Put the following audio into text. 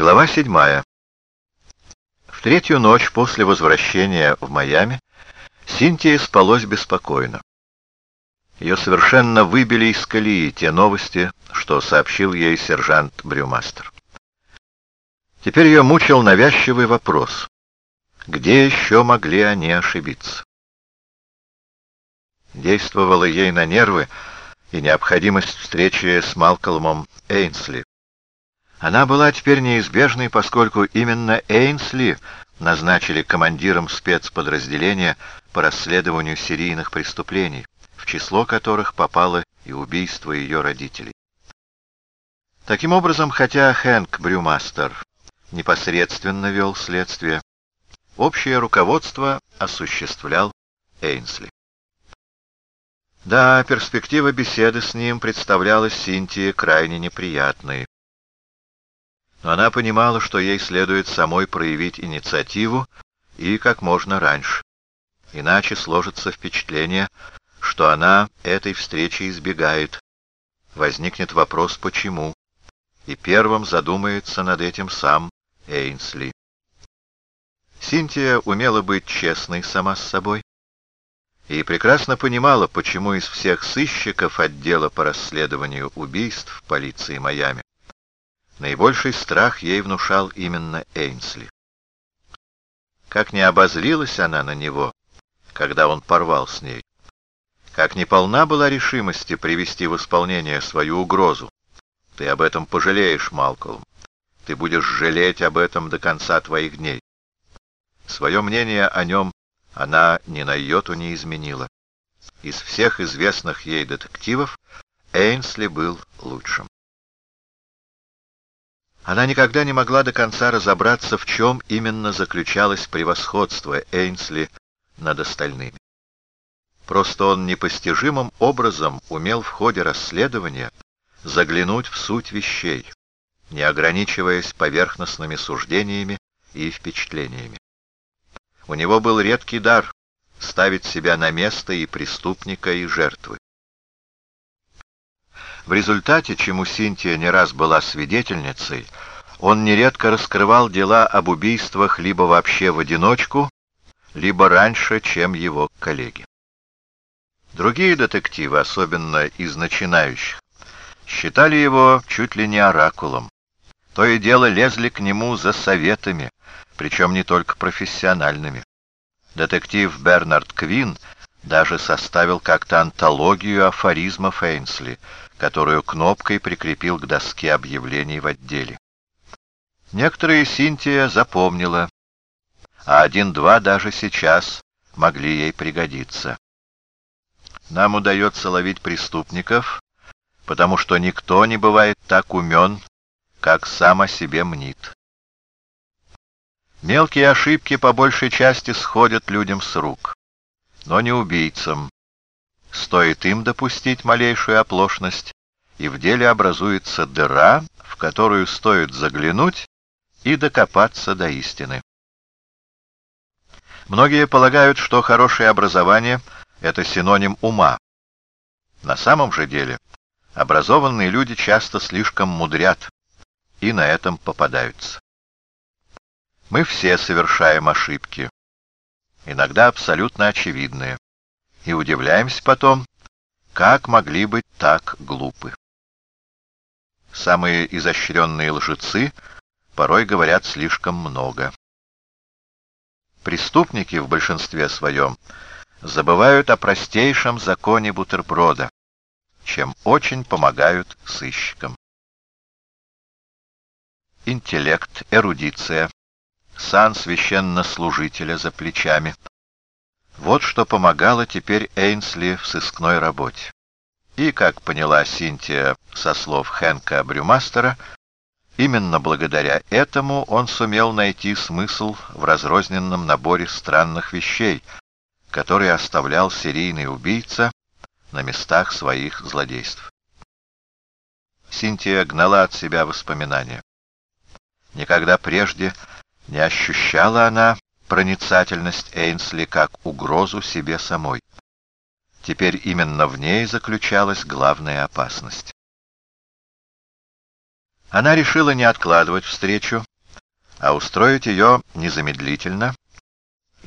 Глава седьмая. В третью ночь после возвращения в Майами Синтия спалось беспокойно. Ее совершенно выбили из колеи те новости, что сообщил ей сержант Брюмастер. Теперь ее мучил навязчивый вопрос. Где еще могли они ошибиться? Действовала ей на нервы и необходимость встречи с Малкольмом Эйнсли. Она была теперь неизбежной, поскольку именно Эйнсли назначили командиром спецподразделения по расследованию серийных преступлений, в число которых попало и убийство ее родителей. Таким образом, хотя Хэнк Брюмастер непосредственно вел следствие, общее руководство осуществлял Эйнсли. Да, перспектива беседы с ним представлялась Синтии крайне неприятной но она понимала, что ей следует самой проявить инициативу и как можно раньше. Иначе сложится впечатление, что она этой встречи избегает. Возникнет вопрос «почему?» и первым задумается над этим сам Эйнсли. Синтия умела быть честной сама с собой и прекрасно понимала, почему из всех сыщиков отдела по расследованию убийств полиции Майами Наибольший страх ей внушал именно Эйнсли. Как не обозлилась она на него, когда он порвал с ней, как не полна была решимости привести в исполнение свою угрозу. Ты об этом пожалеешь, Малкольм. Ты будешь жалеть об этом до конца твоих дней. Свое мнение о нем она ни на йоту не изменила. Из всех известных ей детективов Эйнсли был лучшим. Она никогда не могла до конца разобраться, в чем именно заключалось превосходство Эйнсли над остальными. Просто он непостижимым образом умел в ходе расследования заглянуть в суть вещей, не ограничиваясь поверхностными суждениями и впечатлениями. У него был редкий дар ставить себя на место и преступника, и жертвы. В результате, чему Синтия не раз была свидетельницей, он нередко раскрывал дела об убийствах либо вообще в одиночку, либо раньше, чем его коллеги. Другие детективы, особенно из начинающих, считали его чуть ли не оракулом. То и дело лезли к нему за советами, причем не только профессиональными. Детектив Бернард Квин даже составил как-то антологию афоризмов Эйнсли, которую кнопкой прикрепил к доске объявлений в отделе. Некоторые Синтия запомнила, а один-два даже сейчас могли ей пригодиться. Нам удается ловить преступников, потому что никто не бывает так умен, как сам о себе мнит. Мелкие ошибки по большей части сходят людям с рук, но не убийцам. Стоит им допустить малейшую оплошность, и в деле образуется дыра, в которую стоит заглянуть и докопаться до истины. Многие полагают, что хорошее образование — это синоним ума. На самом же деле образованные люди часто слишком мудрят и на этом попадаются. Мы все совершаем ошибки, иногда абсолютно очевидные и удивляемся потом, как могли быть так глупы. Самые изощренные лжецы порой говорят слишком много. Преступники в большинстве своем забывают о простейшем законе бутерброда, чем очень помогают сыщикам. Интеллект, эрудиция, сан священнослужителя за плечами — вот что помогало теперь Эйнсли в сыскной работе. И, как поняла Синтия со слов Хэнка Брюмастера, именно благодаря этому он сумел найти смысл в разрозненном наборе странных вещей, которые оставлял серийный убийца на местах своих злодейств. Синтия гнала от себя воспоминания. Никогда прежде не ощущала она проницательность Эйнсли как угрозу себе самой. Теперь именно в ней заключалась главная опасность. Она решила не откладывать встречу, а устроить ее незамедлительно